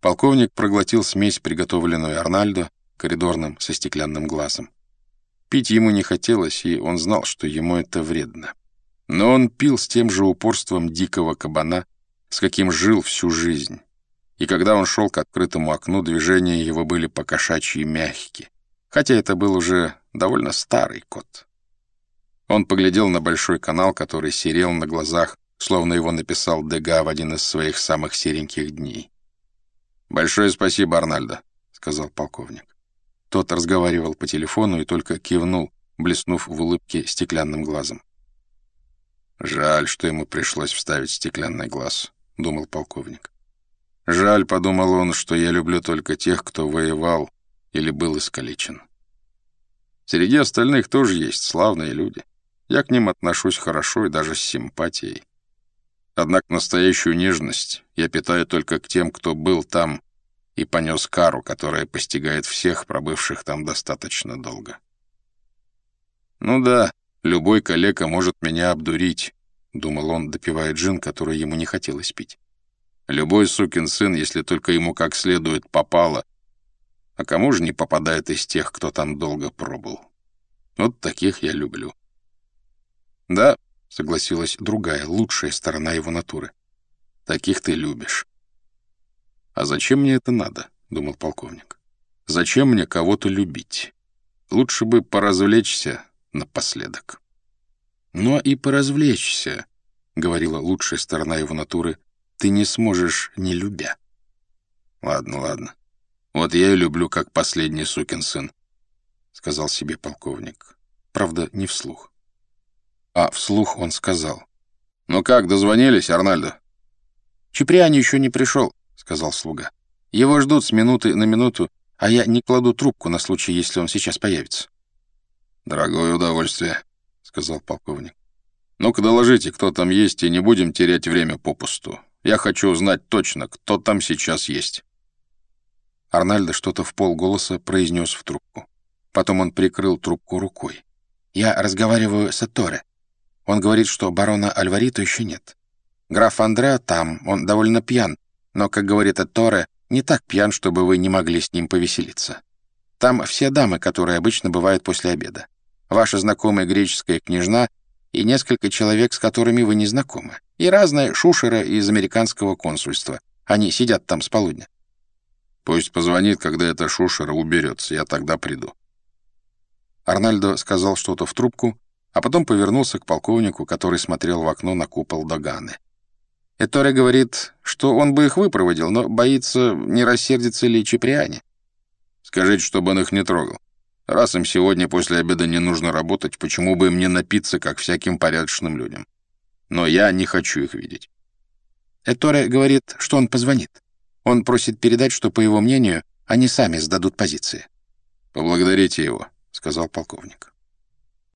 Полковник проглотил смесь, приготовленную Арнальдо, коридорным со стеклянным глазом. Пить ему не хотелось, и он знал, что ему это вредно. Но он пил с тем же упорством дикого кабана, с каким жил всю жизнь. И когда он шел к открытому окну, движения его были покошачьи мягкие, хотя это был уже довольно старый кот. Он поглядел на большой канал, который серел на глазах, словно его написал Дега в один из своих самых сереньких дней. «Большое спасибо, Арнальдо», — сказал полковник. Тот разговаривал по телефону и только кивнул, блеснув в улыбке стеклянным глазом. «Жаль, что ему пришлось вставить стеклянный глаз», — думал полковник. «Жаль», — подумал он, — «что я люблю только тех, кто воевал или был искалечен. Среди остальных тоже есть славные люди. Я к ним отношусь хорошо и даже с симпатией. Однако настоящую нежность я питаю только к тем, кто был там и понес кару, которая постигает всех, пробывших там достаточно долго. Ну да, любой калека может меня обдурить, — думал он, допивая джин, который ему не хотелось пить. Любой сукин сын, если только ему как следует попало. А кому же не попадает из тех, кто там долго пробыл? Вот таких я люблю. Да, — согласилась другая, лучшая сторона его натуры. Таких ты любишь. «А зачем мне это надо?» — думал полковник. «Зачем мне кого-то любить? Лучше бы поразвлечься напоследок». «Но и поразвлечься», — говорила лучшая сторона его натуры, — «ты не сможешь, не любя». «Ладно, ладно. Вот я и люблю, как последний сукин сын», — сказал себе полковник. Правда, не вслух. А вслух он сказал. «Ну как, дозвонились, Арнальдо?» «Чуприани еще не пришел сказал слуга. «Его ждут с минуты на минуту, а я не кладу трубку на случай, если он сейчас появится». «Дорогое удовольствие», — сказал полковник. «Ну-ка доложите, кто там есть, и не будем терять время попусту. Я хочу узнать точно, кто там сейчас есть». Арнальдо что-то в полголоса произнес в трубку. Потом он прикрыл трубку рукой. «Я разговариваю с Эторе. Он говорит, что барона Альварита еще нет. Граф Андреа там, он довольно пьян, но, как говорит Эторе, не так пьян, чтобы вы не могли с ним повеселиться. Там все дамы, которые обычно бывают после обеда. Ваша знакомая греческая княжна и несколько человек, с которыми вы не знакомы. И разные шушеры из американского консульства. Они сидят там с полудня. Пусть позвонит, когда эта шушера уберется, я тогда приду. Арнальдо сказал что-то в трубку, а потом повернулся к полковнику, который смотрел в окно на купол Даганы. Эторе говорит, что он бы их выпроводил, но боится, не рассердится ли Чиприане. Скажите, чтобы он их не трогал. Раз им сегодня после обеда не нужно работать, почему бы им не напиться, как всяким порядочным людям? Но я не хочу их видеть. Эторе говорит, что он позвонит. Он просит передать, что, по его мнению, они сами сдадут позиции. «Поблагодарите его», — сказал полковник.